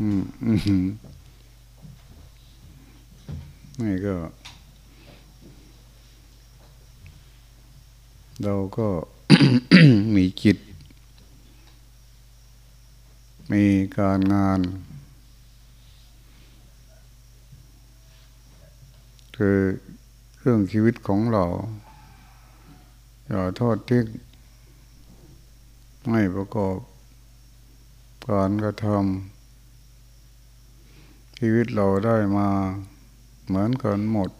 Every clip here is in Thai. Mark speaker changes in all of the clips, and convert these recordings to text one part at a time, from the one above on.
Speaker 1: อืมอืมนี่ก็ เราก็มีจิต มีการงาน คือเรื่องชีวิตของเราอย่าโทษทิ้งไม่ประกอบการกระทำ ชีวิตเราได้มาเหมือนกันหมด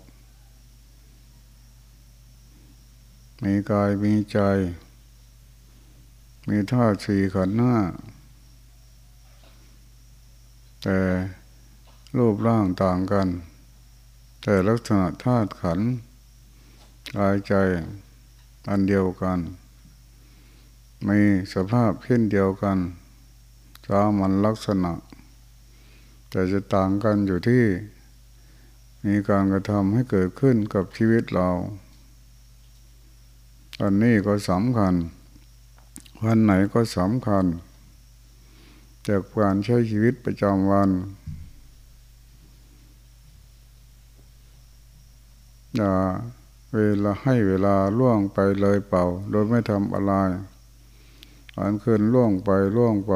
Speaker 1: มีกายมีใจ มีธาตุสี่ขันธ์ห้าแต่รูปร่างต่างกัน แต่ลักษณะธาตุขันธ์กายใจอันเดียวกัน มีสภาพเช่นเดียวกันสามันลักษณะ แต่จะต่างกันอยู่ที่ มีการกระทำให้เกิดขึ้นกับชีวิตเรา อันนี้ก็สำคัญ วันไหนก็สำคัญ จากการใช้ชีวิตประจำวันอย่าเวลาให้เวลาล่วงไปเลยเปล่า โดยไม่ทำอะไรอันคืนล่วงไปล่วงไป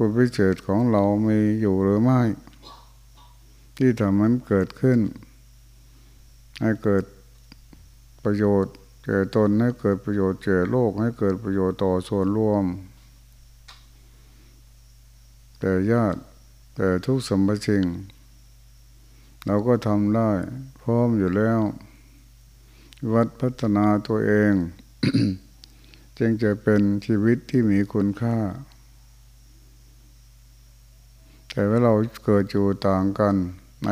Speaker 1: คุณพิเศษของเรามีอยู่หรือไม่ ที่ทำมันเกิดขึ้น ให้เกิดประโยชน์แก่ตนให้เกิดประโยชน์แก่โลกให้เกิดประโยชน์ต่อส่วนรวม แต่ญาติแต่ทุกสมบัติสิ่ง เราก็ทำได้ พร้อมอยู่แล้ว วัดพัฒนาตัวเอง จึงจะเป็นชีวิตที่มีคุณค่า แต่ว่าเราเกิดอยู่ต่างกัน ใน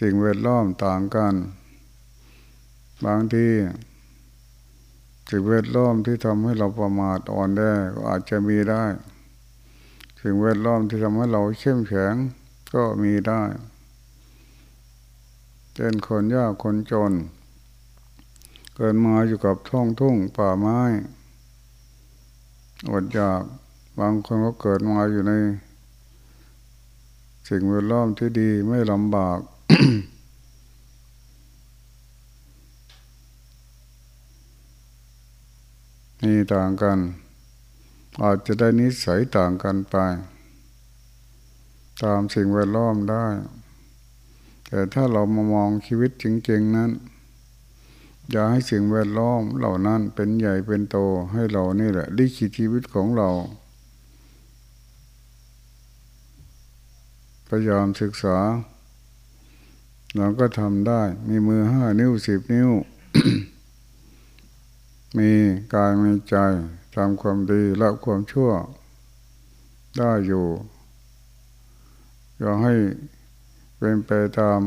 Speaker 1: สิ่งแวดล้อมต่างกัน บางทีสิ่งแวดล้อมที่ทำให้เราประมาทอ่อนแอก็อาจจะมีได้ สิ่งแวดล้อมที่ทำให้เราเข้มแข็งก็มีได้เช่นคนยากคนจน เกิดมาอยู่กับท้องทุ่งป่าไม้อดอยาก บางคนก็เกิดมาอยู่ใน สิ่งแวดล้อมที่ดีไม่ลำบาก นี่ต่างกัน อาจจะได้นิสัยต่างกันไป ตามสิ่งแวดล้อมได้ แต่ถ้าเรามามองชีวิตจริง ๆ นั้น อย่าให้สิ่งแวดล้อมเหล่านั้นเป็นใหญ่เป็นโตให้เรานี่แหละลิขิตชีวิตของเรา พยายามศึกษา เราก็ทำได้ มีมือห้านิ้วสิบนิ้ว มีกายมีใจทำความดีละความชั่ว ได้อยู่อย่าให้เป็นไปตาม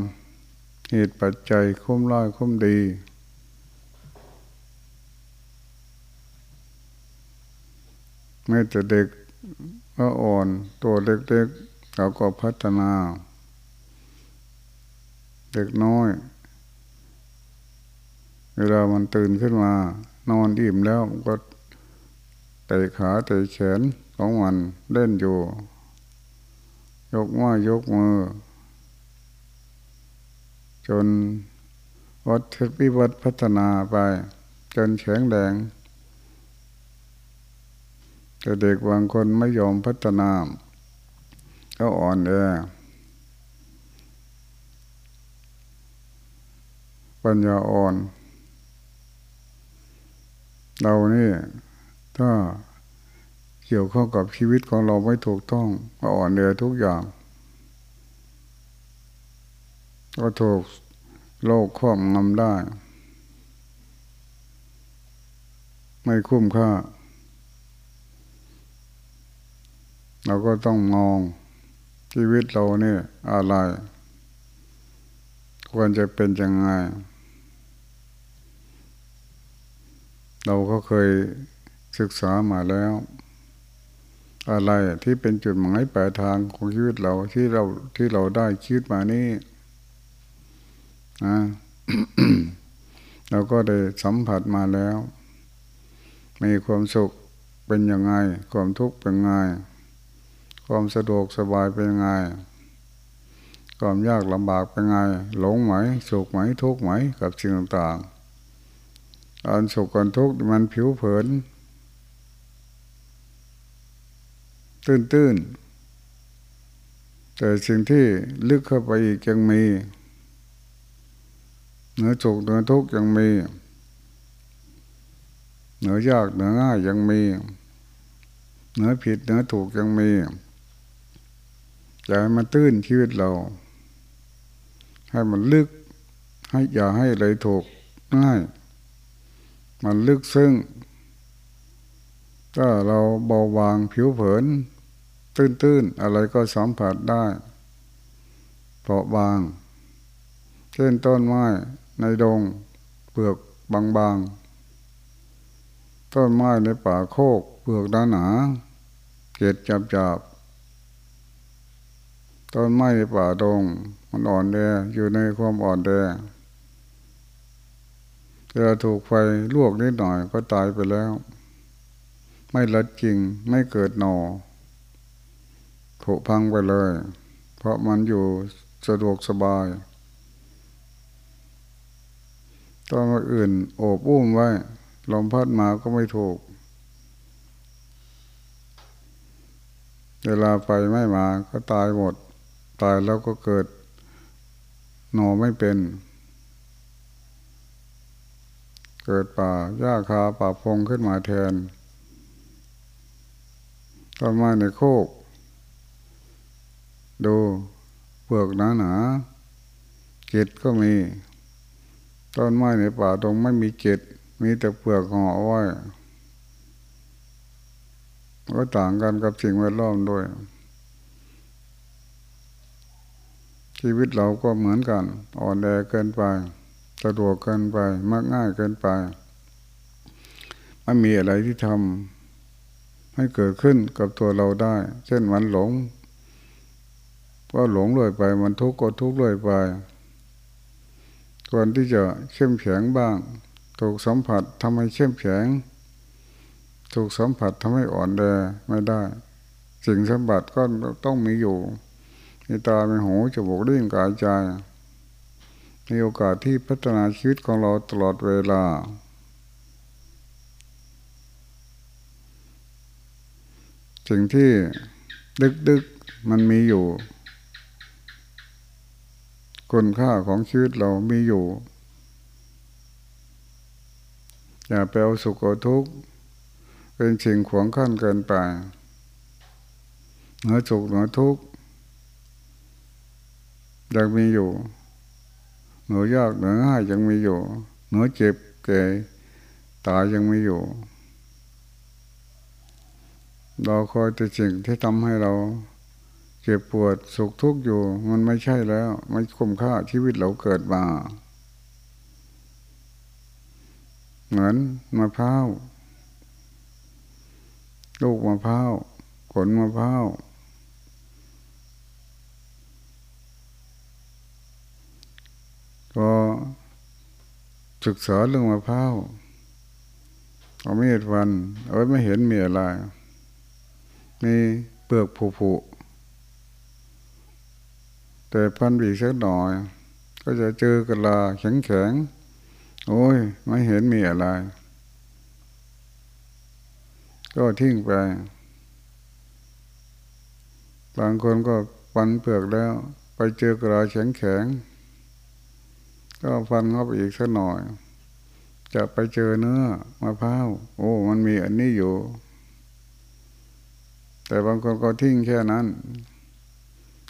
Speaker 1: เหตุปัจจัยคุ้มร้ายคุ้มดี ไม่แต่เด็กก็อ่อนตัวเล็กๆ เราก็พัฒนา เด็กน้อย เวลามันตื่นขึ้นมา นอนอิ่มแล้วก็เตะขาเตะแขนของมันเล่นอยู่ ยกมือยกมือ จนวัดพิวัฒพัฒนาไป จนแข็งแรงแต่เด็กบางคนไม่ยอมพัฒนา ก็อ่อนแอปัญญาอ่อน เรานี่ถ้าเกี่ยวข้องกับชีวิตของเราไม่ถูกต้อง ก็อ่อนแอทุกอย่าง ก็ถูกโลกครอบงำได้ ไม่คุ้มค่า เราก็ต้องมอง ชีวิตเราเนี่ยอะไร ควรจะเป็นยังไง เราก็เคยศึกษามาแล้ว อะไรที่เป็นจุดหมายปลายทางของชีวิตเราที่เราที่เราได้คิดมานี่นะเราก็ได้สัมผัสมาแล้ว มีความสุขเป็นยังไง ความทุกข์เป็นไง ความสะดวกสบายเป็นไง ความยากลำบากเป็นไง หลงไหมสุขไหมทุกข์ไหมกับสิ่งต่างๆอันสุขกันทุกข์มันผิวเผิน ตื้นๆ แต่สิ่งที่ลึกเข้าไปอีกยังมีเหนือสุขเหนือทุกข์ยังมีเหนือยากเหนือง่ายยังมีเหนือผิดเหนือถูกยังมี อย่าให้มันตื้นชีวิตเรา ให้มันลึก ให้อย่าให้เลยถูกง่าย มันลึกซึ้งถ้าเราเบาบางผิวเผิน ตื้นๆ อะไรก็สัมผัสได้เปราะบาง เช่นต้นไม้ในดง เปลือกบางๆ ต้นไม้ในป่าโคก เปลือกหนาหนา เกล็ดจับจับ ต้นไม้ในป่าดง มันอ่อนแออยู่ในความอ่อนแอเวลาถูกไฟลวกนิดหน่อยก็ตายไปแล้ว ไม่ลัดจริงไม่เกิดหนอผุพังไปเลย เพราะมันอยู่สะดวกสบายต้นอื่นโอบอุ้มไว้ลมพัดมาก็ไม่ถูก เวลาไฟไม่มาก็ตายหมด ตายแล้วก็เกิดหนอไม่เป็น เกิดป่าหญ้าคาป่าพงขึ้นมาแทนต้นไม้ในโคก ดูเปลือกหนาหนาเกล็ดก็มีต้นไม้ในป่าตรงไม่มีเกล็ดมีแต่เปลือกห่อไว้ก็ต่างกันกับสิ่งแวดล้อมด้วย ชีวิตเราก็เหมือนกัน อ่อนแอเกินไปสะดวกเกินไปมากง่ายเกินไปไม่มีอะไรที่ทำให้เกิดขึ้นกับตัวเราได้ เช่นมันหลง ก็หลงเลยไปมันทุกข์ก็ทุกข์เลยไปควรที่จะเข้มแข็งบ้าง ถูกสัมผัสทำให้เข้มแข็ง ถูกสัมผัสทำให้อ่อนแอไม่ได้ สิ่งสัมผัสก็ต้องมีอยู่ มีตามีหูจมูกลิ้นกายใจมีโอกาสที่พัฒนาชีวิตของเราตลอดเวลา สิ่งที่ดึกๆมันมีอยู่ คุณค่าของชีวิตเรามีอยู่ อย่าไปเอาสุขเอาทุกข์ เป็นสิ่งขวางขั้นเกินไปเหนือสุขเหนือทุกข์ ยังมีอยู่ เหนือยากเหนือง่ายยังมีอยู่ เหนือเจ็บแก่ตายยังมีอยู่ เราคอยแต่สิ่งที่ทำให้เรา เจ็บปวดสุขทุกข์อยู่ มันไม่ใช่แล้ว ไม่คุ้มค่าชีวิตเราเกิดมา เหมือนมะพร้าวลูกมะพร้าวผลมะพร้าว ก็ศึกษาเรื่องมะพร้าวเอาไม่เห็นวันเอาไม่เห็นมีอะไรมีเปลือกผุแต่พันบีสักหน่อย ก็จะเจอกระลาแข็งแข็งโอ้ย ไม่เห็นมีอะไร ก็ทิ้งไป บางคนก็ปันเปลือกแล้ว ไปเจอกระลาแข็งแข็ง ก็ฟันเข้าไปอีกสักหน่อย จะไปเจอเนื้อมะพร้าวโอ้ มันมีอันนี้อยู่ แต่บางคนก็ทิ้งแค่นั้น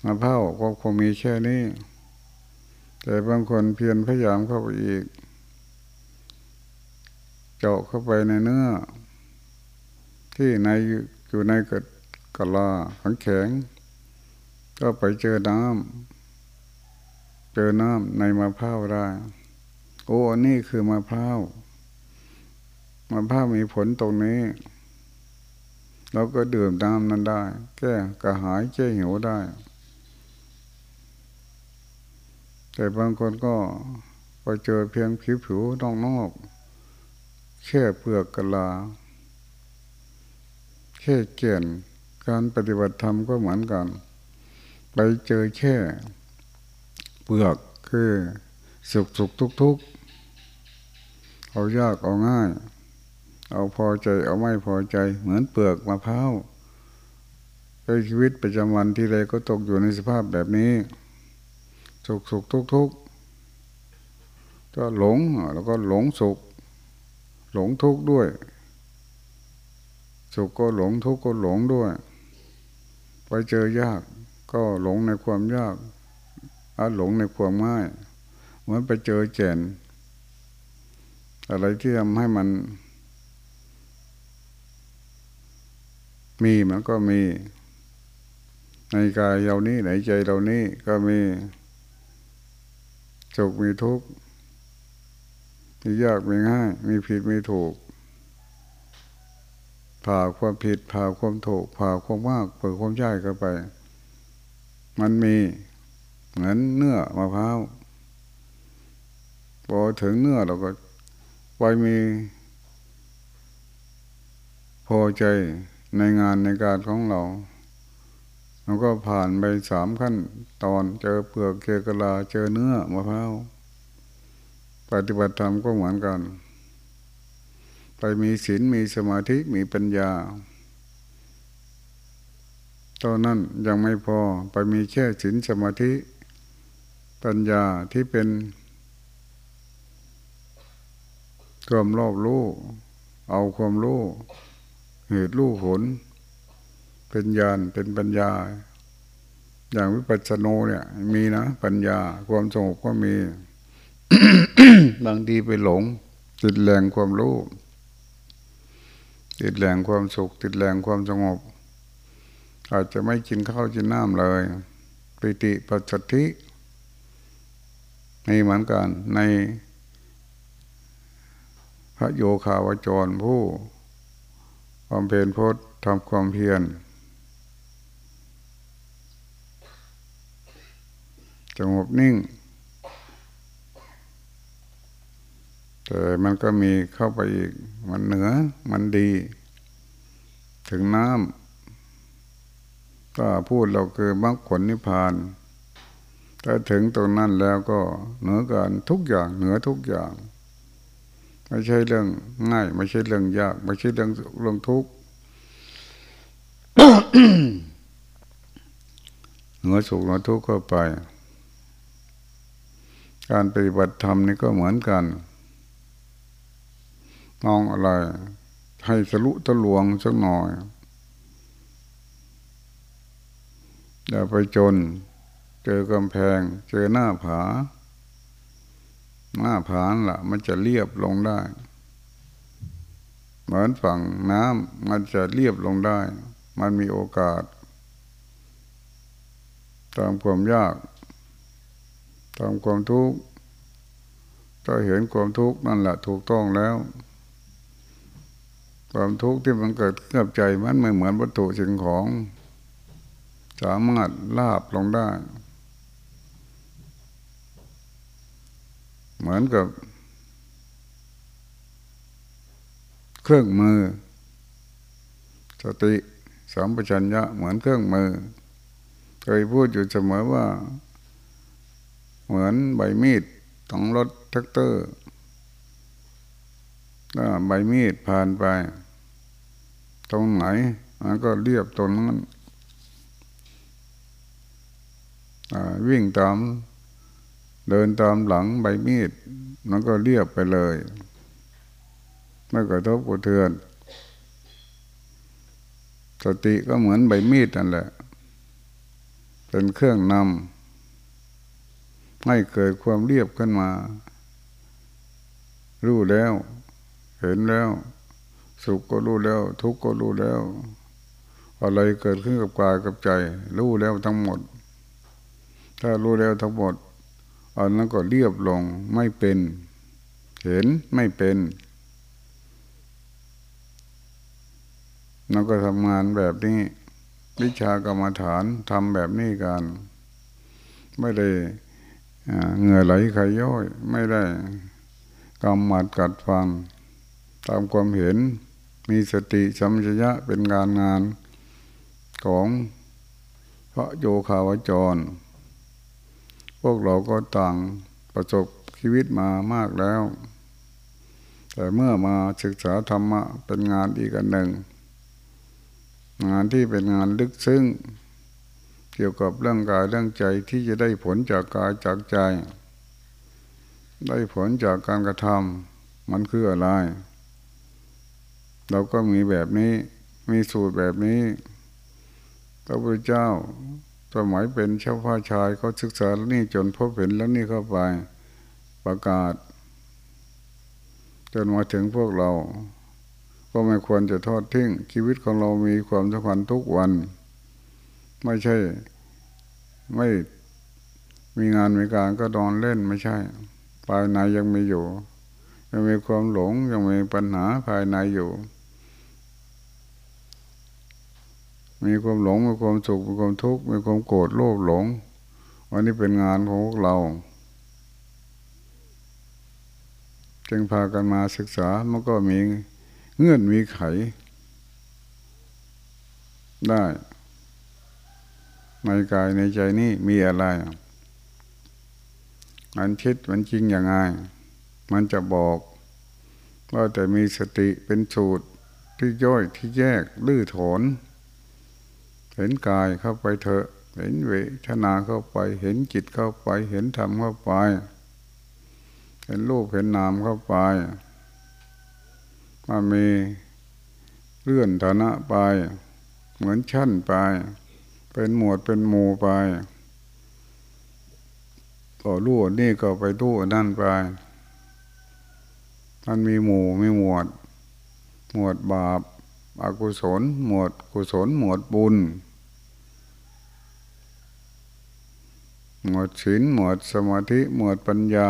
Speaker 1: มะพร้าวก็คงมีแค่นี้ แต่บางคนเพียรพยายามเข้าไปอีก เจาะเข้าไปในเนื้อ ที่ในอยู่ในกระกะลาขังแข็ง ก็ไปเจอน้ำ เจอน้ำในมะพร้าวได้ โอ้นี่คือมะพร้าวมะพร้าวมีผลตรงนี้ เราก็ดื่มน้ำนั้นได้ แก้กระหายแก้หิวได้ แต่บางคนก็ไปเจอเพียงผิวผิวนอกนอกแค่เปลือกกะลา แค่เกลี่ยนการปฏิบัติธรรมก็เหมือนกัน ไปเจอแค่ เปลือกคือสุขสุขทุกทุกเอายากเอาง่าย เอาพอใจเอาไม่พอใจ เหมือนเปลือกมะพร้าวในชีวิตประจำวันที่ใดก็ตกอยู่ในสภาพแบบนี้ สุขสุขทุกทุกก็หลงแล้วก็หลงสุข หลงทุกข์ด้วย สุขก็หลงทุกข์ก็หลงด้วย ไปเจอยากก็หลงในความยาก หลงในความง่ายเหมือนไปเจอแจนอะไรที่ทำให้มัน มีมันก็มี ในกายเรานี้ในใจเรานี้ก็มีสุขมีทุกข์มียากมีง่าย มีผิดมีถูกผ่าความผิดผ่าความถูกผ่าความมากเปิดความยากเข้าไป มันมี เหมือนเนื้อมะพร้าวพอถึงเนื้อเราก็ไปมีพอใจในงานในการของเราเราก็ผ่านไปสามขั้นตอนเจอเปลือกเกกลาเจอเนื้อมะพร้าวปฏิบัติธรรมก็เหมือนกัน ไปมีศีลมีสมาธิมีปัญญาตอนนั้นยังไม่พอไปมีแค่ศีลสมาธิ ปัญญาที่เป็นความรอบรู้ เอาความรู้ เหตุรู้ผลเป็นญาณเป็นปัญญา อย่างวิปัสสโนเนี่ย มีนะปัญญาความสงบก็มีบางทีไปหลง ติดแรงความรู้ติดแรงความสุข ติดแรงความสงบ อาจจะไม่กินข้าวกินน้ำเลยปิติปัสสติ นี่เหมือนกันในพระโยคาวจรผู้ความเพียรพจน์ทำความเพียรสงบนิ่ง แต่มันก็มีเข้าไปอีก มันเหนือ มันดี ถึงน้ำก็พูดเราคือมรรคผลนิพพาน ถ้าถึงตรงนั้นแล้วก็เหนือกันทุกอย่างเหนือทุกอย่าง ไม่ใช่เรื่องง่าย ไม่ใช่เรื่องยาก ไม่ใช่เรื่องเรื่องทุกข์เหนือสุขเหนือทุกข์ก็ไป การปฏิบัติธรรมนี่ก็เหมือนกันมองอะไร ให้สลุตะลวงสักหน่อยอย่าไปจน เจอกำแพง เจอหน้าผา หน้าผานละ่ะ มันจะเรียบลงได้ เหมือนฝั่งน้ำมันจะเรียบลงได้ มันมีโอกาส ตามความยาก ตามความทุกข์ถ้าเห็นความทุกข์นั่นแหละถูกต้องแล้ว ความทุกข์ที่มันเกิดขึ้นกับใจมันไม่เหมือนวัตถุสิ่งของ สามารถลาบลงได้ เหมือนกับ เครื่องมือ สติสามปัญญะเหมือนเครื่องมือ เคยพูดอยู่เสมอว่า เหมือนใบมีดของรถแท็กเตอร์ถ้าใบมีดผ่านไป ตรงไหนมันก็เรียบตรงนั้นวิ่งตาม เดินตามหลังใบมีดมันก็เรียบไปเลยไม่กระทบกระเทือน สติก็เหมือนใบมีดนั่นแหละ เป็นเครื่องนำให้เกิดความเรียบขึ้นมา รู้แล้ว เห็นแล้ว สุขก็รู้แล้ว ทุกข์ก็รู้แล้ว อะไรเกิดขึ้นกับกายกับใจ รู้แล้วทั้งหมด ถ้ารู้แล้วทั้งหมด อันนั้นก็เรียบลงไม่เป็น เห็นไม่เป็นเราก็ทำงานแบบนี้ วิชากรรมฐานทำแบบนี้กัน ไม่ได้เหงื่อไหลใครย่อย ไม่ได้กำมัดกัดฟัง ตามความเห็นมีสติสัมชัญญะเป็นงานงานของพระโยคาวจร พวกเราก็ต่างประสบชีวิตมามากแล้ว แต่เมื่อมาศึกษาธรรมะเป็นงานอีกอันหนึ่ง งานที่เป็นงานลึกซึ้งเกี่ยวกับเรื่องกายเรื่องใจที่จะได้ผลจากกายจากใจ ได้ผลจากการกระทำมันคืออะไร เราก็มีแบบนี้มีสูตรแบบนี้พระพุทธเจ้า สมัยเป็นเช้าพระชายเขาศึกษาแล้วนี่จนพบเห็นแล้วนี่เข้าไปประกาศ จนมาถึงพวกเรา ก็ไม่ควรจะทอดทิ้ง ชีวิตของเรามีความสำคัญทุกวัน ไม่ใช่ ไม่มีงานมีการก็ดอนเล่นไม่ใช่ ภายในยังมีอยู่ ยังมีความหลงยังมีปัญหาภายในอยู่ มีความหลงมีความสุขมีความทุกข์มีความโกรธโลภหลงวันนี้เป็นงานของพวกเรา จึงพากันมาศึกษามันก็มีเงื่อนมีไข ได้ในกายในใจนี่มีอะไร มันคิดมันจริงอย่างไง มันจะบอกว่าแต่มีสติเป็นสูตรที่ย่อยที่แยกลื้อถอน เห็นกายเข้าไปเถอะ เห็นเวทนาเข้าไป เห็นจิตเข้าไป เห็นธรรมเข้าไป เห็นรูปเห็นนามเข้าไปมามีเลื่อนฐานะไป เหมือนชั้นไป เป็นหมวดเป็นหมู่ไปก็รู้นี่ก็ไปรู้นั่นไป มันมีหมู่มีหมวด หมวดบาป อกุศลหมวดกุศลหมวดบุญ หมวดศีลหมวดสมาธิหมวดปัญญา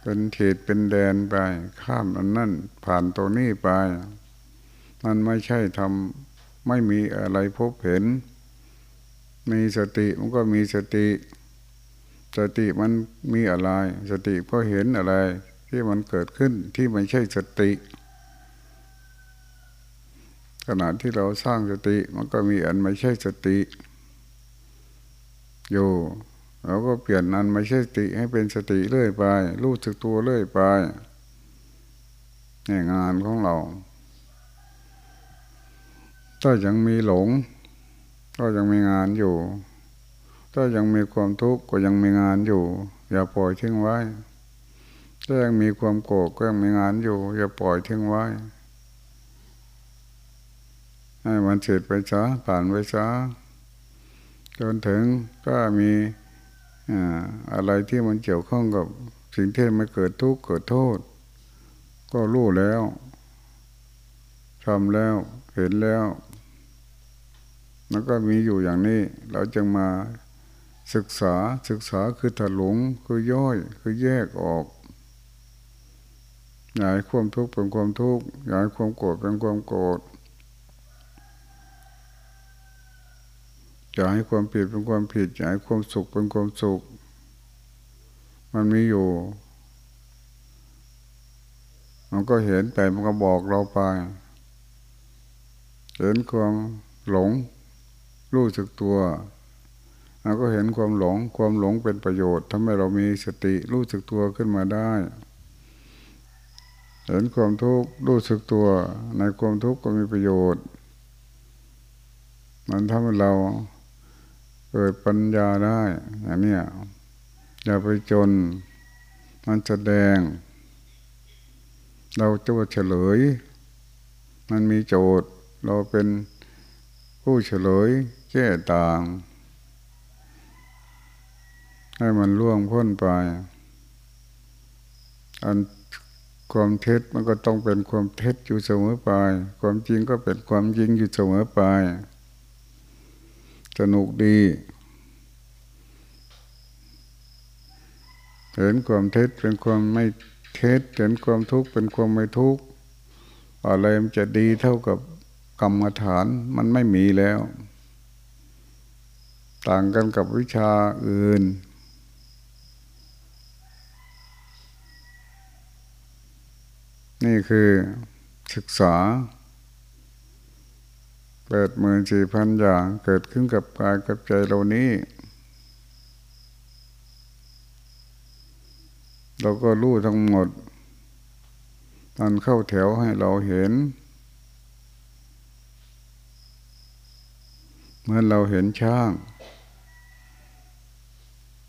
Speaker 1: เป็นเขตเป็นแดนไป ข้ามอันนั่นผ่านตัวนี้ไป มันไม่ใช่ทำไม่มีอะไรพบเห็น มีสติมันก็มีสติ สติมันมีอะไร สติก็เห็นอะไรที่มันเกิดขึ้นที่ไม่ใช่สติ ขณะที่เราสร้างสติ มันก็มีอันไม่ใช่สติ อยู่เราก็เปลี่ยนอันไม่ใช่สติให้เป็นสติเรื่อยไปรู้สึกตัวเรื่อยไปนี่งานของเรา ถ้ายังมีหลง ก็ยังมีงานอยู่ ถ้ายังมีความทุกข์ก็ยังมีงานอยู่ อย่าปล่อยทิ้งไว้ ถ้ายังมีความโกรธก็ยังมีงานอยู่ อย่าปล่อยทิ้งไว้ ให้มันเสร็จไปช้าผ่านไปช้าจนถึงก็มีอะไรที่มันเกี่ยวข้องกับสิ่งที่มันเกิดทุกข์เกิดโทษ ก็รู้แล้วทำแล้วเห็นแล้วมันก็มีอยู่อย่างนี้ เราจึงมาศึกษาศึกษาคือถลุงคือย่อยคือแยกออกอยาให้ความทุกข์เป็นความทุกข์อยาให้ความโกรธเป็นความโกรธ อยากให้ความผิดเป็นความผิดอยากให้ความสุขเป็นความสุข มันมีอยู่ มันก็เห็นแต่มันก็บอกเราไป เห็นความหลง รู้สึกตัวเราก็เห็นความหลง ความหลงเป็นประโยชน์ทำให้เรามีสติรู้สึกตัวขึ้นมาได้ เห็นความทุกข์รู้สึกตัว ในความทุกข์ก็มีประโยชน์ มันทำให้เรา เกิดปัญญาได้อย่างนี้อย่าไปจน มันแสดง เราจะเฉลย มันมีโจทย์ เราเป็นผู้เฉลยแก้ต่าง ให้มันล่วงพ้นไป อันความเท็จมันก็ต้องเป็นความเท็จอยู่เสมอไป ความจริงก็เป็นความจริงอยู่เสมอไป สนุกดี เห็นความเท็จเป็นความไม่เท็จเห็นความทุกข์เป็นความไม่ทุกข์อะไรมันจะดีเท่ากับกรรมฐานมันไม่มีแล้ว ต่างกันกับวิชาอื่น นี่คือศึกษา แปดหมื่นสี่พันอย่างเกิดขึ้นกับกายกับใจเรานี้ เราก็รู้ทั้งหมดมันเข้าแถวให้เราเห็น เมื่อเราเห็นช่าง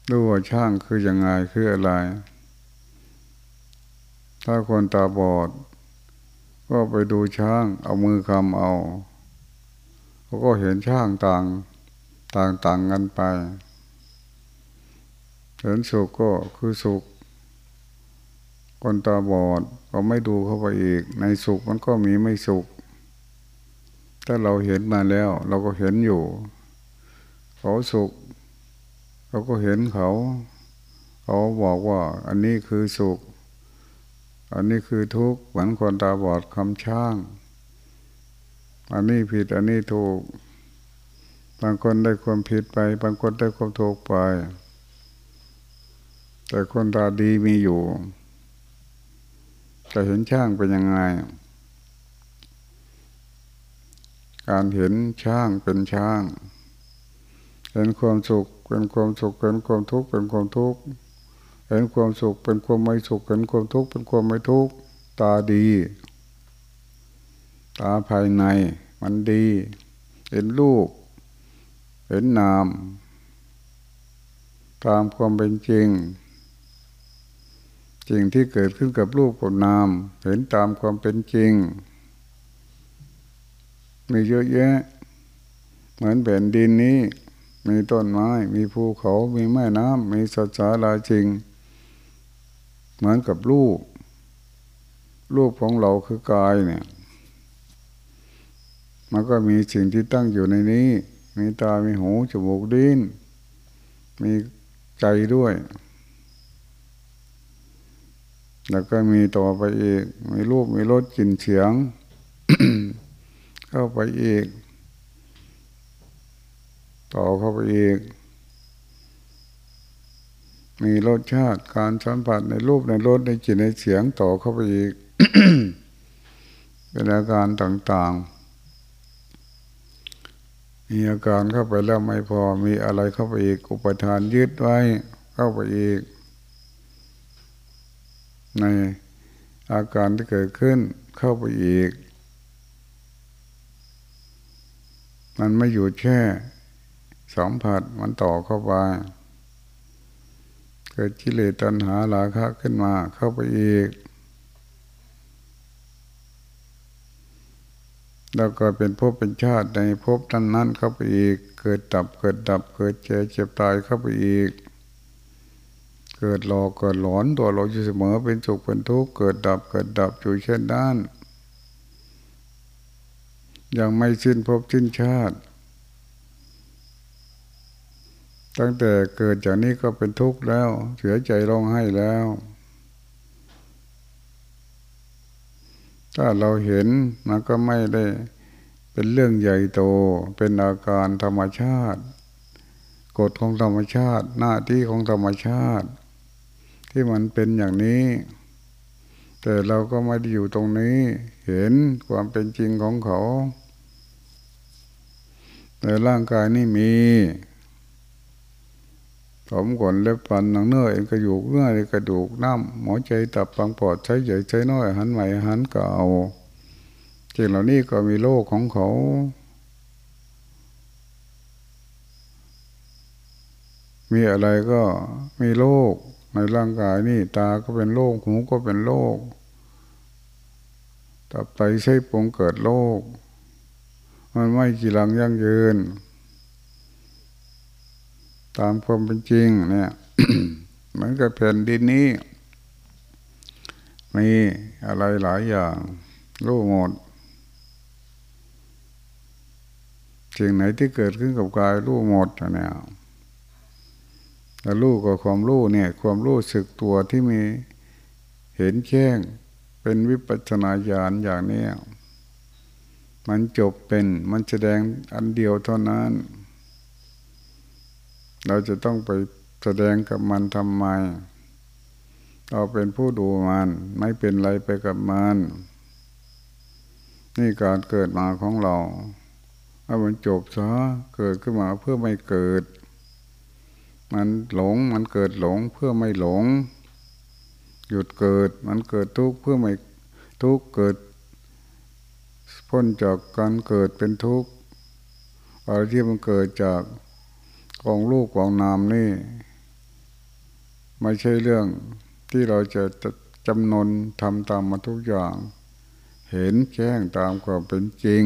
Speaker 1: รู้ว่าช่างคืออยังไงคืออะไร ถ้าคนตาบอด ก็ไปดูช่าง เอามือคำเอา ก็เห็นช่างต่างต่างต่างกันไป เห็นสุขก็คือสุข คนตาบอดก็ไม่ดูเข้าไปอีก ในสุขมันก็มีไม่สุข ถ้าเราเห็นมาแล้ว เราก็เห็นอยู่ เขาสุข เราก็เห็นเขา เขาบอกว่า อันนี้คือสุข อันนี้คือทุกข์เหมือนคนตาบอดคำช่าง อันนี้ผิดอันนี้ถูก บางคนได้ความผิดไป บางคนได้ความถูกไป แต่คนตาดีมีอยู่จะเห็นช่างเป็นยังไง การเห็นช่างเป็นช่าง เห็นความสุขเป็นความสุขเป็นความทุกข์เป็นความทุกข์ เห็นความสุขเป็นความไม่สุข เห็นความทุกข์เป็นความไม่ทุกข์ ตาดี ตาภายในมันดี เห็นรูป เห็นนาม ตามความเป็นจริงสิ่งที่เกิดขึ้นกับรูปกับนาม เห็นตามความเป็นจริง มีเยอะแยะ เหมือนแผ่นดินนี้ มีต้นไม้ มีภูเขา มีแม่น้ำมีสัตว์สาราจริง เหมือนกับรูป รูปของเราคือกายเนี่ย มันก็มีสิ่งที่ตั้งอยู่ในนี้ มีตา มีหู จมูก ดินมีใจด้วย แล้วก็มีต่อไปอีก มีรูป มีรส กลิ่น เสียง เข้าไปอีก ต่อเข้าไปอีก มีรสชาติการสัมผัสในรูปในรสในกลิ่นในเสียงต่อเข้าไปอีก เป็นอาการต่างๆ มีอาการเข้าไปแล้วไม่พอมีอะไรเข้าไปอีกอุปทานยึดไว้ เข้าไปอีก ในอาการที่เกิดขึ้นเข้าไปอีก มันไม่อยู่แค่สัมผัสมันต่อเข้าไปเกิดกิเลสตัณหาลาคะขึ้นมาเข้าไปอีก แล้วก็เป็นภพเป็นชาติในภพนั้นนั้นเข้าไปอีก เกิดดับเกิดดับเกิดเจ็บเจ็บตายเข้าไปอีก เกิดหลอกเกิดหลอนตัวเราอยู่เสมอเป็นสุขเป็นทุกข์เกิดดับเกิดดับอยู่เช่นนั้นยังไม่สิ้นภพสิ้นชาติ ตั้งแต่เกิดจากนี้ก็เป็นทุกข์แล้ว เสียใจร้องไห้แล้ว ถ้าเราเห็นมันก็ไม่ได้เป็นเรื่องใหญ่โต เป็นอาการธรรมชาติ กฎของธรรมชาติ หน้าที่ของธรรมชาติ ที่มันเป็นอย่างนี้ แต่เราก็ไม่ได้อยู่ตรงนี้ เห็นความเป็นจริงของเขาในร่างกายนี่มี ผมก่อนเล็บฟันหนังเนื้อเอ็นกระดูกเนื้อกระดูกน้ำหมอใจตับปังปอดใช้ใหญ่ใช้น้อยหันใหม่หันเก่าจริงเหล่านี้ก็มีโลกของเขา มีอะไรก็มีโลกในร่างกายนี่ตาก็เป็นโลกหูก็เป็นโลกตับไตใช้ปงเกิดโลกมันไม่กี่หลังยั่งยืน ตามความเป็นจริงเนี่ยเหมือนกับแผ่นดินนี้ มีอะไรหลายอย่างรู้หมดสิ่งไหนที่เกิดขึ้นกับกายรู้หมดเนี่ยแต่รู้กับความรู้เนี่ย ความรู้สึกตัวที่มีเห็นแจ้งเป็นวิปัสนาญาณอย่างนี้มันจบเป็นมันแสดงอันเดียวเท่านั้น เราจะต้องไปแสดงกับมันทำไม เราเป็นผู้ดูมัน ไม่เป็นไรไปกับมัน นี่การเกิดมาของเราให้มันจบซะเกิดขึ้นมาเพื่อไม่เกิด มันหลงมันเกิดหลงเพื่อไม่หลง หยุดเกิดมันเกิดทุกข์เพื่อไม่ทุกข์เกิด พ้นจากการเกิดเป็นทุกข์อะไรที่มันเกิดจาก กองลูกกองนามนี่ ไม่ใช่เรื่องที่เราจะจำนนทำตามมาทุกอย่าง เห็นแจ้งตามความเป็นจริง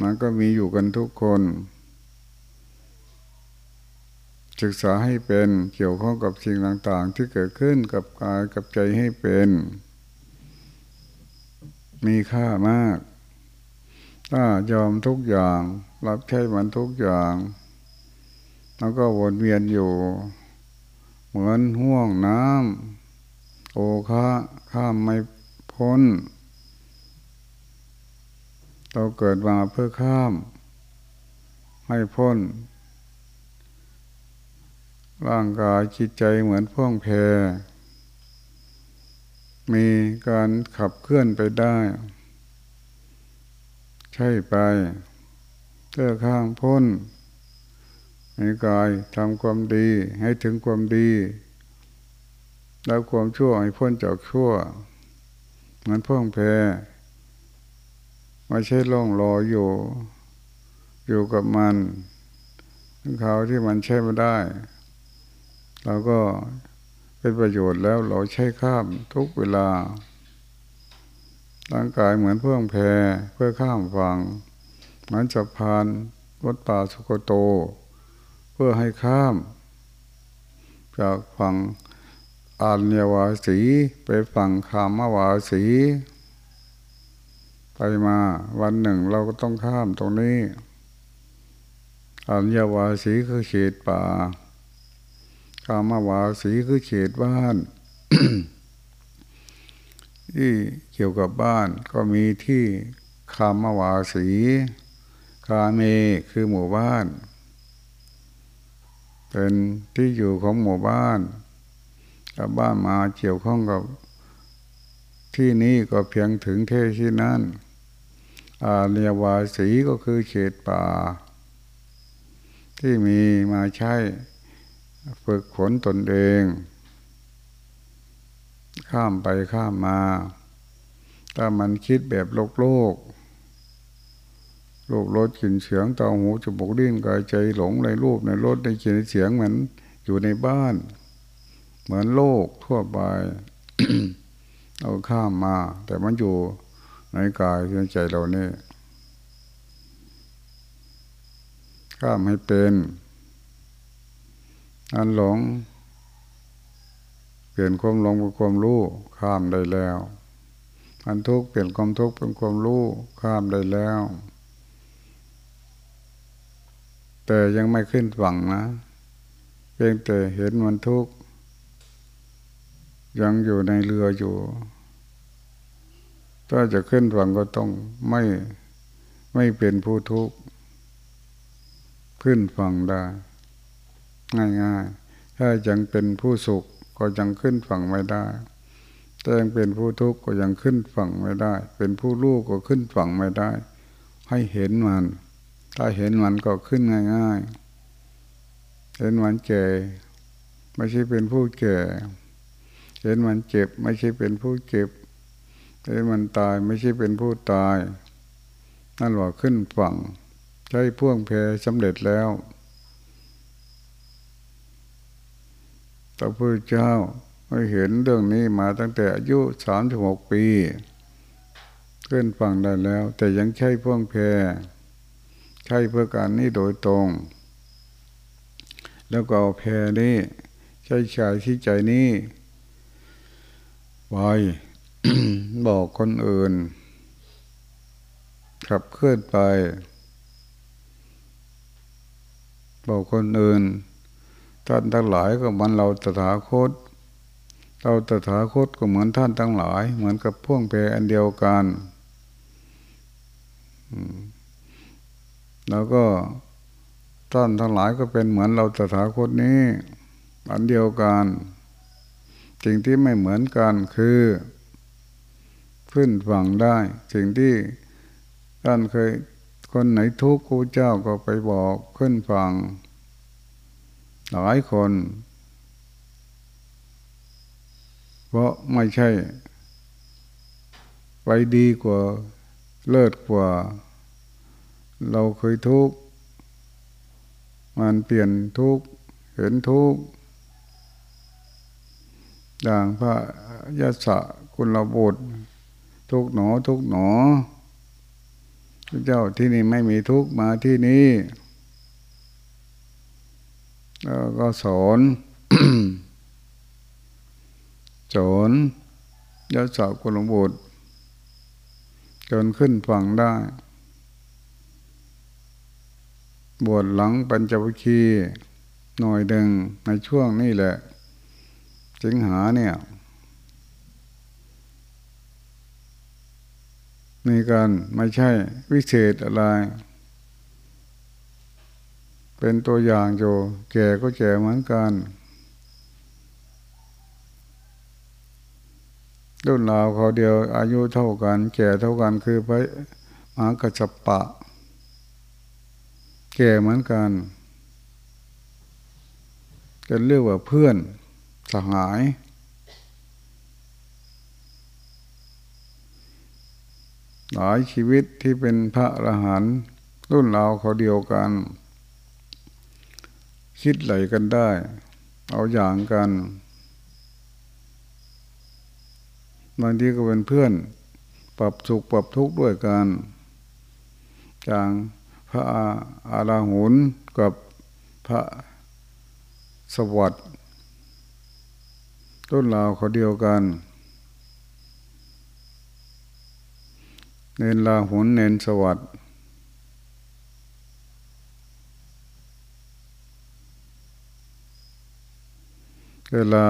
Speaker 1: มันก็มีอยู่กันทุกคน ศึกษาให้เป็นเกี่ยวข้องกับสิ่งต่างๆ ที่เกิดขึ้นกับกายกับใจให้เป็น มีค่ามาก ถ้ายอมทุกอย่าง รับใช้มันทุกอย่างแล้วก็วนเวียนอยู่ เหมือนห่วงน้ำโอคะข้ามไม่พ้น เราเกิดมาเพื่อข้าม ให้พ้น ร่างกายจิตใจเหมือนพ่วงแพมีการขับเคลื่อนไปได้ ใช่ไป เพื่อข้างพ้นให้กายทำความดีให้ถึงความดี แล้วความชั่วให้พ้นจากชั่ว มันพ่องแพ้ไม่ใช่ล่องรออยู่ อยู่กับมันเขาที่มันใช้ไม่ได้ เราก็เป็นประโยชน์แล้วเราใช้ข้ามทุกเวลาร่างกายเหมือนเพื่องแพเพื่อข้ามฝั่ง มือนสะพานวัดป่าสุโกโต เพื่อให้ข้าม จากฝั่งอาญยวาสีไปฝั่งคามวาสี ไปมาวันหนึ่งเราก็ต้องข้ามตรงนี้อาญยวาสีคือเขตป่าคามาวาสีคือเขตบ้านที่เกี่ยวกับบ้านก็มีที่คามาวาสี คาเมคือหมู่บ้าน เป็นที่อยู่ของหมู่บ้านกับบ้านมาเกี่ยวข้องกับที่นี้ก็เพียงถึงเทที่นั่นอาเรียวาสีก็คือเขตป่า ที่มีมาใช้ฝึกฝนตนเอง ข้ามไปข้ามมา ถ้ามันคิดแบบโลกโลก รูปรสกลิ่นเสียงตาหูจมูกลิ้นกายใจหลงในรูปในรสในกลิ่นในเสียงเหมือนอยู่ในบ้าน เหมือนโลกทั่วไปเอาข้ามมา แต่มันอยู่ในกายในใจเราเนี่ยข้ามให้เป็นอันหลง เปลี่ยนความหลงเป็นความรู้ข้ามได้แล้ว อันทุกข์เปลี่ยนความทุกข์เป็นความรู้ข้ามได้แล้ว แต่ยังไม่ขึ้นฝั่งนะ เพียงแต่เห็นมันทุกข์ยังอยู่ในเรืออยู่ ถ้าจะขึ้นฝั่งก็ต้องไม่ไม่เป็นผู้ทุกข์ขึ้นฝั่งได้ง่ายๆ ถ้ายังเป็นผู้สุขก็ยังขึ้นฝั่งไม่ได้แต่ยังเป็นผู้ทุกข์ก็ยังขึ้นฝั่งไม่ได้ เป็นผู้ลูกก็ขึ้นฝั่งไม่ได้ ให้เห็นมัน ถ้าเห็นมันก็ขึ้นง่ายๆ เห็นมันแก่ ไม่ใช่เป็นผู้แก่ เห็นมันเจ็บ ไม่ใช่เป็นผู้เจ็บ เห็นมันตายไม่ใช่เป็นผู้ตาย นั่นว่าขึ้นฝั่ง ใช้พ่วงเพสำเร็จแล้วพระพุทธเจ้าไม่เห็นเรื่องนี้มาตั้งแต่อายุสามสิบหกปี ขึ้นฝั่งได้แล้ว แต่ยังใช้พ่วงเพ ใช้เพื่อการนี้โดยตรง แล้วก็แพรนี้ ใช้ชายที่ใจนี้ไว้บอกคนอื่น ขับเคลื่อนไป บอกคนอื่นท่านทั้งหลายก็มันเราตถาคต เราตถาคตก็เหมือนท่านทั้งหลาย เหมือนกับพ่วงเพอันเดียวกัน แล้วก็ท่านทั้งหลายก็เป็นเหมือนเราตถาคตนี้อันเดียวกันสิ่งที่ไม่เหมือนกันคือขึ้นฝั่งได้ สิ่งที่ท่านเคยคนไหนทุกข์ครูเจ้าก็ไปบอกขึ้นฟังหลายคน เพราะไม่ใช่ ไปดีกว่าเลิศกว่า เราเคยทุกข์มันเปลี่ยนทุกข์เห็นทุกข์อย่างพระยศสะคุณระบุตรทุกหนอทุกหนอพระเจ้าที่นี่ไม่มีทุกมาที่นี่แล้วก็สอนสอนยศกุลบุตรจนขึ้นฝั่งได้ บวชหลังปัญจวัคคีย์หน่อยดึงในช่วงนี้แหละสิงหาเนี่ย มีการไม่ใช่วิเศษอะไร เป็นตัวอย่างโยแก่ก็แก่เหมือนกันรุ่นราวเขาเดียวอายุเท่ากัน แก่เท่ากันคือพระมหากัจจปะ แก่เหมือนกันจะเรียกว่าเพื่อนสหาย หลายชีวิตที่เป็นพระอรหันต์รุ่นราวเขาเดียวกัน คิดไหลกันได้ เอาอย่างกันบางทีก็เป็นเพื่อน ปรับสุขปรับทุกข์ด้วยกัน จาง ระอาราหุนกับพระสวัสดิ์ต้นลาวเขาเดียวกันเน้นลาหุนเน้นสวัสดิ์เวลา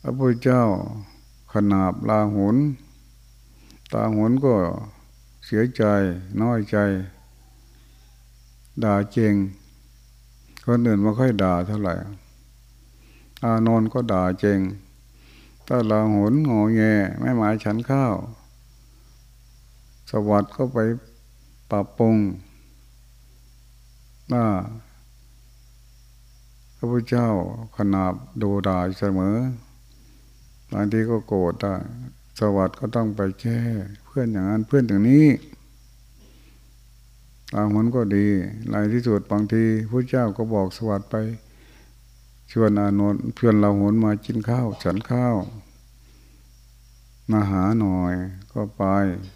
Speaker 1: พระพุทธเจ้าขนาบลาหุนตาหุนก็เสียใจน้อยใจ ด่าเจงคนอื่นไม่ค่อยด่าเท่าไหร่ อานอนก็ด่าเจงถ้าลาหนงอแงไม่หมายฉันข้าว สวัสด์ก็ไปปรับปรุงน่าพระพุทธเจ้าขนาบดูด่าเสมอบางทีก็โกรธได้สวัสด์ก็ต้องไปแก้เพื่อนอย่างนั้นเพื่อนอย่างนี้ ตางมันก็ดีในที่สุดบางทีพระเจ้าก็บอกสวัสดไปชวนอานนท์เพื่อนเราหนมากินข้าว ฉันข้าว มาหาหน่อยก็ไป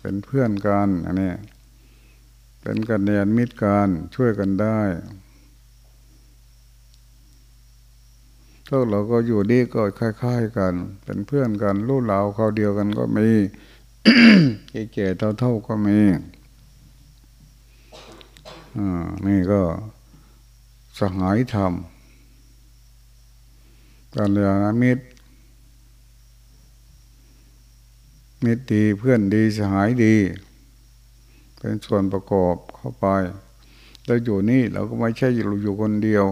Speaker 1: เป็นเพื่อนกันอันนี้เป็นกันเนียนมิตรกันช่วยกันได้พวกเราก็อยู่ดีก็คล้ายๆกัน เป็นเพื่อนกัน รู้เหลาเขาเดียวกันก็มีแก่ๆเท่าๆก็มี นี่ก็สหายธรรมการเรียนมิตร มิตรดีเพื่อนดีสหายดี เป็นส่วนประกอบเข้าไปแล้วอยู่นี่เราก็ไม่ใช่อยู่อยู่คนเดียว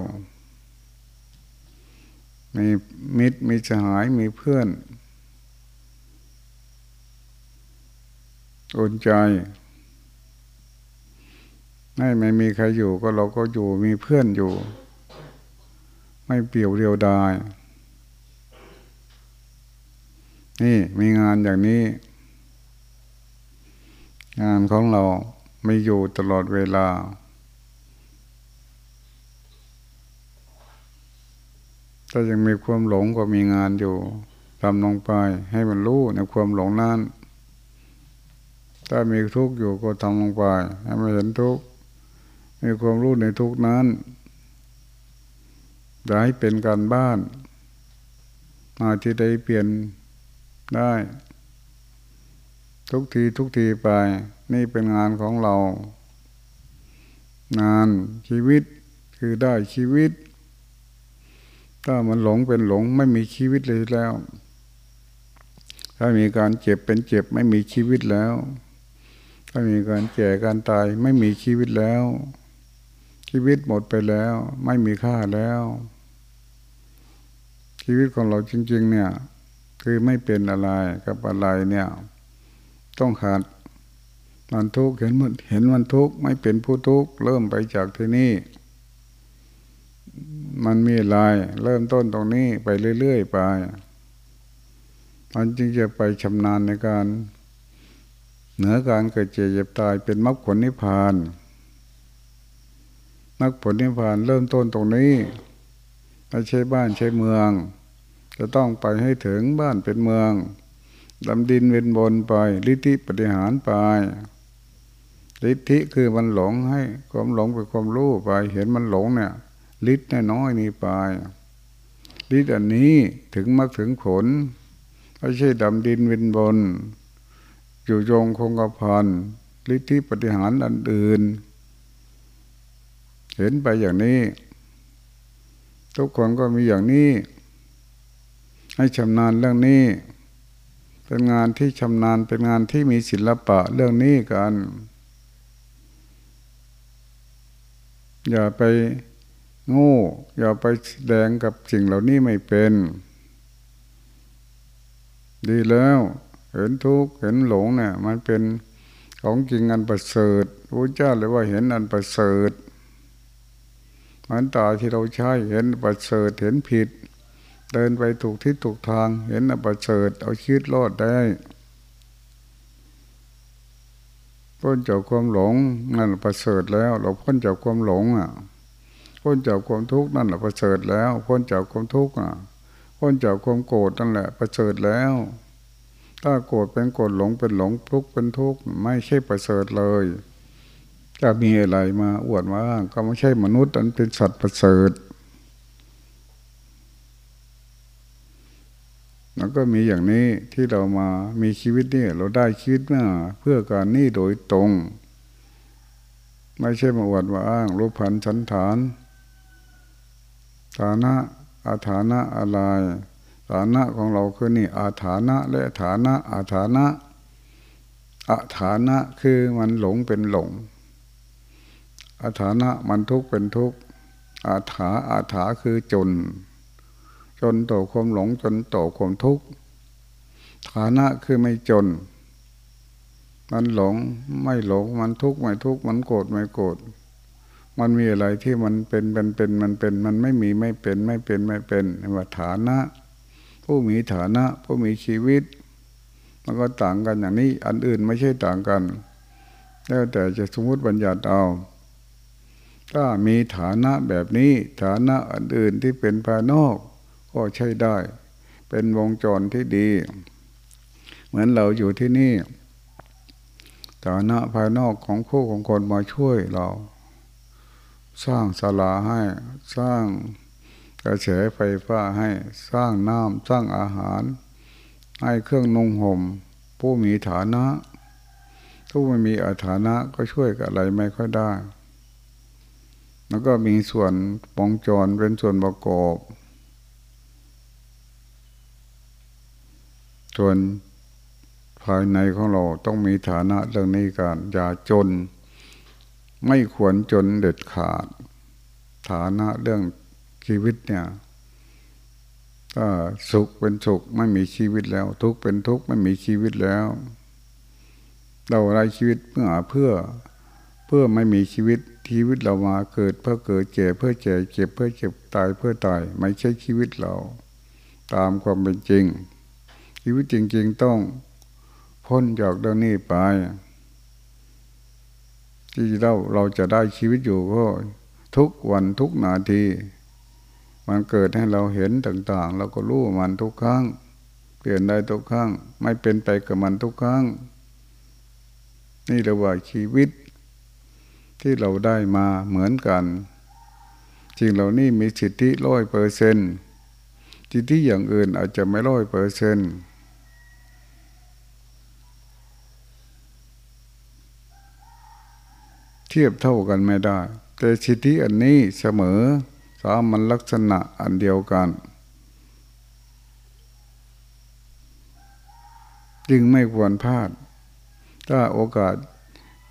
Speaker 1: มีมิตรมีสหายมีเพื่อนอุ่นใจ ไม่ไม่มีใครอยู่ก็เราก็อยู่มีเพื่อนอยู่ ไม่เปี่ยวเรียวดายนี่มีงานอย่างนี้ งานของเราไม่อยู่ตลอดเวลา ถ้ายังมีความหลงก็มีงานอยู่ทำลงไปให้มันรู้ในความหลงนั้น ถ้ามีทุกข์อยู่ก็ทำลงไป ให้มันเห็นทุกข์ มีความรู้ในทุกนั้นจะให้เป็นการบ้าน มาที่ใดเปลี่ยนได้ ทุกทีทุกทีไป นี่เป็นงานของเรา งานชีวิตคือได้ชีวิต ถ้ามันหลงเป็นหลงไม่มีชีวิตเลยแล้ว ถ้ามีการเจ็บเป็นเจ็บไม่มีชีวิตแล้ว ถ้ามีการแก่การตายไม่มีชีวิตแล้ว ชีวิตหมดไปแล้ว ไม่มีค่าแล้ว ชีวิตของเราจริง ๆ เนี่ย คือไม่เป็นอะไรกับอะไรเนี่ย ต้องขาดมันทุกข์เห็นมันเห็นมันทุกข์ไม่เป็นผู้ทุกข์เริ่มไปจากที่นี่ มันมีลายเริ่มต้นตรงนี้ไปเรื่อยๆไปมันจึงจะไปชำนาญในการ เหนือการเกิดเจ็บเจ็บตายเป็นมรรคผลนิพพาน มรรคผลนิพพานเริ่มต้นตรงนี้ไม่ใช่บ้านใช่เมือง จะต้องไปให้ถึงบ้านเป็นเมืองดำดินเวนบนไปลิธิปฏิหารไปลิธิคือมันหลงให้ความหลงเป็นความรู้ไป เห็นมันหลงเนี่ยลิทน้อยนี่ไปลิทอันนี้ถึงมรรคถึงผลไม่ใช่ดำดินเวนบน อยู่ยงคงกระพันลิทธิปฏิหารอันอื่น เห็นไปอย่างนี้ ทุกคนก็มีอย่างนี้ ให้ชำนาญเรื่องนี้ เป็นงานที่ชำนาญเป็นงานที่มีศิลปะเรื่องนี้กัน อย่าไปโง่อย่าไปแดงกับสิ่งเหล่านี้ไม่เป็น ดีแล้ว เห็นทุกข์เห็นหลงเนี่ยมันเป็นของจริงอันประเสริฐพระเจ้าเลยว่าเห็นอันประเสริฐ มันตาที่เราใช้เห็นประเสริฐเห็นผิด เดินไปถูกที่ถูกทาง เห็นประเสริฐเอาชีวิตรอดได้พ้นจากความหลงนั่นประเสริฐแล้ว เราพ้นจากความหลงอะพ้นจากความทุกข์นั่นแหละประเสริฐแล้วพ้นจากความทุกข์อะพ้นจากความโกรธนั่นแหละประเสริฐแล้ว ถ้าโกรธเป็นโกรธหลงเป็นหลงทุกข์เป็นทุกข์ไม่ใช่ประเสริฐเลย จะมีอะไรมาอวดว่าก็ไม่ใช่มนุษย์อันเป็นสัตว์ประเสริฐแล้วก็มีอย่างนี้ที่เรามามีชีวิตนี่เราได้ชีวิตมาเพื่อการนี่โดยตรง ไม่ใช่มาอวดว่าอ้างรูปพันธ์ฉันฐาน ฐานะอาฐานะอะไรฐานะของเราคือนี่อาฐานะและฐานะอาฐานะอาฐานะคือมันหลงเป็นหลง อาฐานะมันทุกข์เป็นทุกข์อาถาอาถาคือจน จนต่อความหลงจนต่อความทุกข์ฐานะคือไม่จน มันหลงไม่หลงมันทุกข์ไม่ทุกข์มันโกรธไม่โกรธมันมีอะไรที่มันเป็นเป็นเป็นมันเป็นมันไม่มีไม่เป็นไม่เป็นไม่เป็นว่าฐานะ ผู้มีฐานะ ผู้มีชีวิต มันก็ต่างกันอย่างนี้ อันอื่นไม่ใช่ต่างกัน แล้วแต่จะสมมติบัญญัติเอา ถ้ามีฐานะแบบนี้ฐานะอื่นที่เป็นภายนอก ก็ใช้ได้ เป็นวงจรที่ดี เหมือนเราอยู่ที่นี่ ฐานะภายนอกของคู่ของคนมาช่วยเรา สร้างศาลาให้สร้างกระแสไฟฟ้าให้สร้างน้ำสร้างอาหาร ให้เครื่องนุ่งห่ม ผู้มีฐานะผู้ไม่มีอาฐานะก็ช่วยกับอะไรไม่ค่อยได้ แล้วก็มีส่วนปองจรเป็นส่วนประกอบ ส่วนภายในของเราต้องมีฐานะเรื่องนี้กันอย่าจน ไม่ควรจนเด็ดขาด ฐานะเรื่องชีวิตเนี่ยถ้าสุขเป็นสุขไม่มีชีวิตแล้ว ทุกข์เป็นทุกข์ไม่มีชีวิตแล้ว เราไรชีวิตเพื่อเพื่อเพื่อไม่มีชีวิต ชีวิตเรามาเกิดเพื่อเกิดเจ็บเพื่อเจ็บเจ็บเพื่อเจ็บตายเพื่อตาย ไม่ใช่ชีวิตเรา ตามความเป็นจริง ชีวิตจริง ๆต้องพ้นจากเรื่องนี้ไป ที่เราเราจะได้ชีวิตอยู่ก็ ทุกวันทุกนาที มันเกิดให้เราเห็นต่างๆ เราก็รู้มันทุกครั้ง เปลี่ยนได้ทุกครั้ง ไม่เป็นไปกับมันทุกครั้ง นี่เรียกว่าชีวิต ที่เราได้มาเหมือนกันจริงเหล่านี้มีสิทธิร้อยเปอร์เซ็นต์สิทธิอย่างอื่นอาจจะไม่ร้อยเปอร์เซ็นต์เทียบเท่ากันไม่ได้ แต่สิทธิอันนี้เสมอสามัญลักษณะอันเดียวกันจึงไม่ควรพลาด ถ้าโอกาส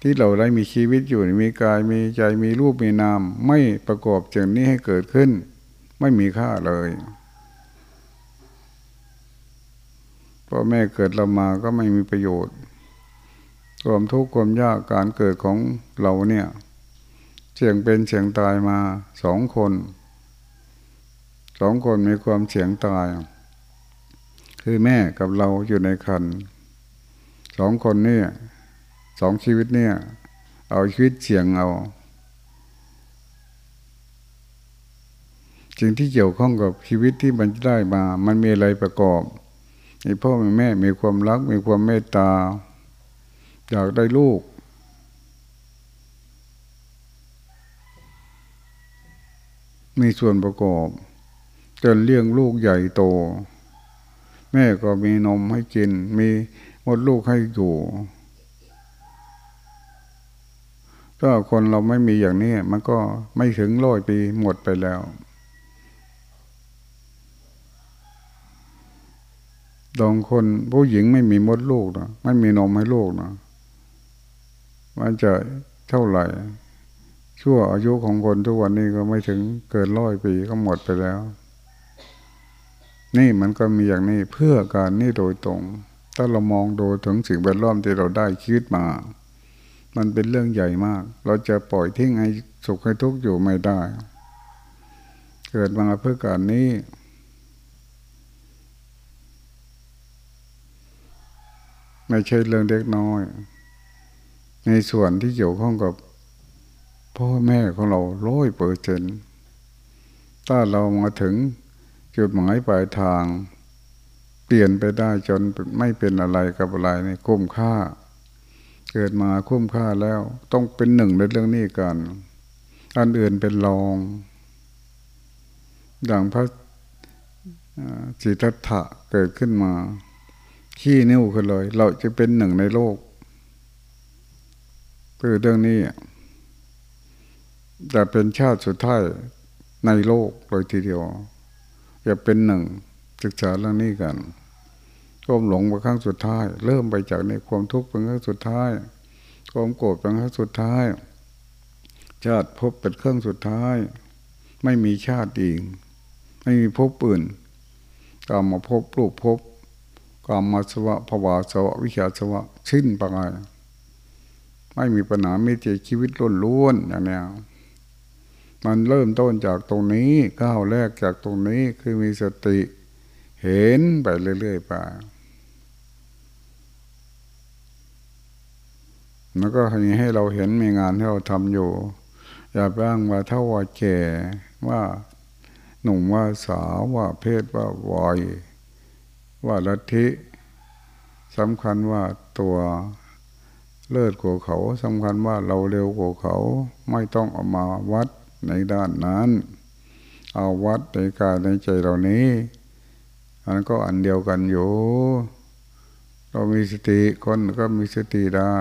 Speaker 1: ที่เราได้มีชีวิตอยู่มีกายมีใจมีรูปมีนาม ไม่ประกอบอย่างนี้ให้เกิดขึ้น ไม่มีค่าเลยพ่อแม่เกิดเรามาก็ไม่มีประโยชน์ความทุกข์ความยากการเกิดของเราเนี่ยเสี่ยงเป็นเสี่ยงตายมาสองคนสองคนมีความเสี่ยงตาย คือแม่กับเราอยู่ในคันสองคนนี่ สองชีวิตเนี่ย เอาชีวิตเสี่ยงเอาสิ่งที่เกี่ยวข้องกับชีวิตที่มันได้มา มันมีอะไรประกอบมีพ่อมีแม่มีความรัก มีความเมตตา อยากได้ลูก มีส่วนประกอบ จนเลี้ยงลูกใหญ่โต แม่ก็มีนมให้กิน มีมดลูกให้อยู่ ถ้าคนเราไม่มีอย่างนี้มันก็ไม่ถึงร้อยปีหมดไปแล้ว ดองคนผู้หญิงไม่มีมดลูกนะไม่มีนมให้ลูกนะมันจะเท่าไหร่ ชั่วอายุของคนทุกวันนี้ก็ไม่ถึงเกินร้อยปีก็หมดไปแล้ว นี่มันก็มีอย่างนี้เพื่อการนี่โดยตรง ถ้าเรามองดูถึงสิ่งแวดล้อมที่เราได้คิดมา มันเป็นเรื่องใหญ่มาก เราจะปล่อยทิ้งให้สุขให้ทุกข์อยู่ไม่ได้ เกิดมาเพื่อการนี้ ไม่ใช่เรื่องเล็กน้อย ในส่วนที่เกี่ยวข้องกับพ่อแม่ของเราร้อยเปอร์เซนถ้าเรามาถึงจุดหมายปลายทาง เปลี่ยนไปได้จนไม่เป็นอะไรกับอะไรในคุ้มค่า เกิดมาคุ้มค่าแล้ว ต้องเป็นหนึ่งในเรื่องนี้กันอันอื่นเป็นรอง อย่างพระสิทธัตถะเกิดขึ้นมา ขี้นิ้วขึ้นเลย เราจะเป็นหนึ่งในโลกคือเรื่องนี้จะเป็นชาติสุดท้ายในโลกเลยทีเดียว จะเป็นหนึ่งศึกษาเรื่องนี้กัน ความหลงเป็นครั้งสุดท้าย เริ่มไปจากในความทุกข์เป็นครั้งสุดท้าย ความโกรธเป็นครั้งสุดท้าย ชาติพบเป็นเครื่องสุดท้าย ไม่มีชาติอีกไม่มีพบอื่นกามาพบรูปพบกามาสวะภวาสวะ วิชาสวะสิ้นไปไม่มีปัญหาไม่เจชีวิตล้นล้วนอย่างนี้มันเริ่มต้นจากตรงนี้ก้าวแรกจากตรงนี้คือมีสติ เห็นไปเรื่อยๆไป แล้วก็ให้ให้เราเห็นมีงานที่เราทำอยู่ อย่าแบ้างว่าเท่าว่าแก่ว่าหนุ่มว่าสาวว่าเพศว่าวัยว่าลัทธิสำคัญว่าตัวเลิศกว่าเขาสำคัญว่าเราเร็วกว่าเขาไม่ต้องเอามาวัดในด้านนั้น เอาวัดในกายในใจเรานี้อันก็อันเดียวกันอยู่ เรามีสติคนก็มีสติได้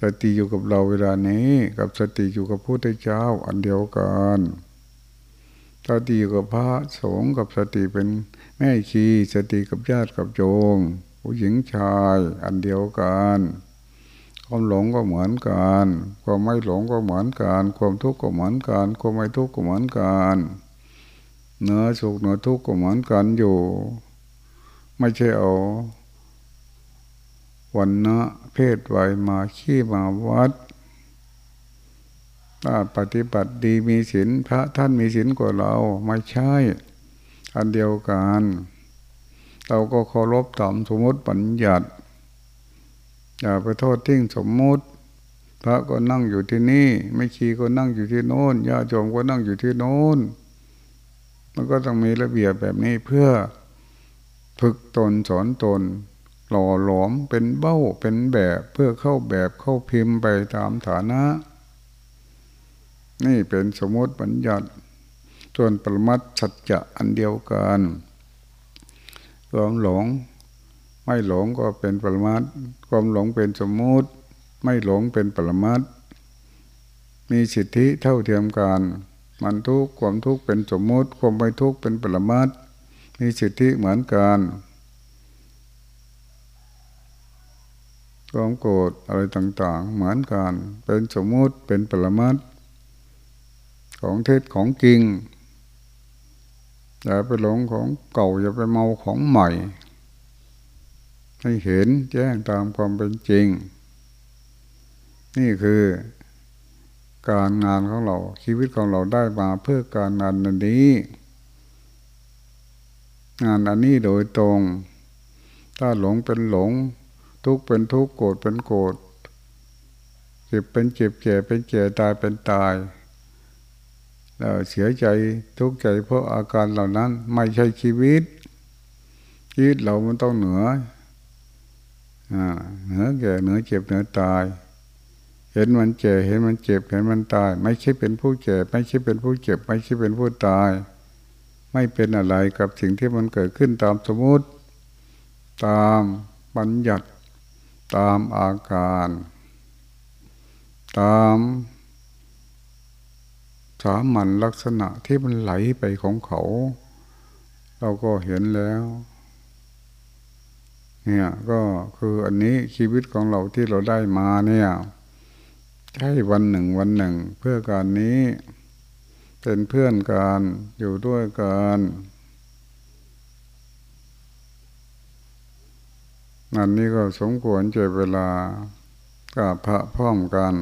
Speaker 1: สติอยู่กับเราเวลานี้ กับสติอยู่กับพระพุทธเจ้าอันเดียวกันสติอยู่กับพระสงฆ์กับสติเป็นแม่ชีสติกับญาติกับโยงผู้หญิงชายอันเดียวกันความหลงก็เหมือนกันความไม่หลงก็เหมือนกัน ความทุกข์ก็เหมือนกันความไม่ทุกข์ก็เหมือนกันเนื้อสุขเนื้อทุกข์ก็เหมือนกันอยู่ ไม่ใช่เอา วันนะเพศไวมาขี้มาวัดถ้าปฏิบัติดีมีศีลพระท่านมีศีลกว่าเราไม่ใช่ อันเดียวกัน เราก็เคารพตามสมมติปัญญัติอย่าไปโทษทิ้งสมมุติ พระก็นั่งอยู่ที่นี่ ไม่ชีก็นั่งอยู่ที่โน้นญาติโยมก็นั่งอยู่ที่โน้น มันก็ต้องมีระเบียบแบบนี้เพื่อฝึกตนสอนตน หล่อหลอมเป็นเบ้าเป็นแบบเพื่อเข้าแบบเข้าพิมพ์ไปตามฐานะ นี่เป็นสมมติบัญญัติส่วนปรมัตสัจจะอันเดียวกันความหลง ไม่หลงก็เป็นปรมัตความหลงเป็นสมมติ ไม่หลงเป็นปรมัตมีสิทธิเท่าเทียมกัน มันทุกข์ความทุกข์เป็นสมมติ ความไม่ทุกข์เป็นปรมัตมีสิทธิเหมือนกัน ความโกรธอะไรต่าง ๆ เหมือนกัน เป็นสมมุติเป็นปรมัตของเทศของจริงอย่าไปหลงของเก่าอย่าไปเมาของใหม่ ให้เห็นแจ้งตามความเป็นจริง นี่คือการงานของเราชีวิตของเราได้มาเพื่อการงานนันนี้ งานอันนี้โดยตรง ถ้าหลงเป็นหลง ทุกข์เป็นทุกข์โกรธเป็นโกรธเจ็บเป็นเจ็บแก่เป็นแก่ตายเป็นตายเสียใจทุกข์ใจเพราะอาการเหล่านั้นไม่ใช่ชีวิตชีวิตเรามันต้องเหนือเหนือแก่เหนือเจ็บเหนือตาย เห็นมันเจ็บเห็นมันเจ็บเห็นมันตาย ไม่ใช่เป็นผู้เจ็บไม่ใช่เป็นผู้เจ็บ ไม่ใช่เป็นผู้ตาย ไม่เป็นอะไรกับสิ่งที่มันเกิดขึ้นตามสมมติ ตามบัญญัติ ตามอาการ ตามสามัญลักษณะที่มันไหลไปของเขา เราก็เห็นแล้ว เนี่ยก็คืออันนี้ชีวิตของเราที่เราได้มาเนี่ยใช่วันหนึ่งวันหนึ่ง เพื่อการนี้ เป็นเพื่อนกันอยู่ด้วยกัน อันนี้ก็สมควรเจเวลากับพระพร้อมกัน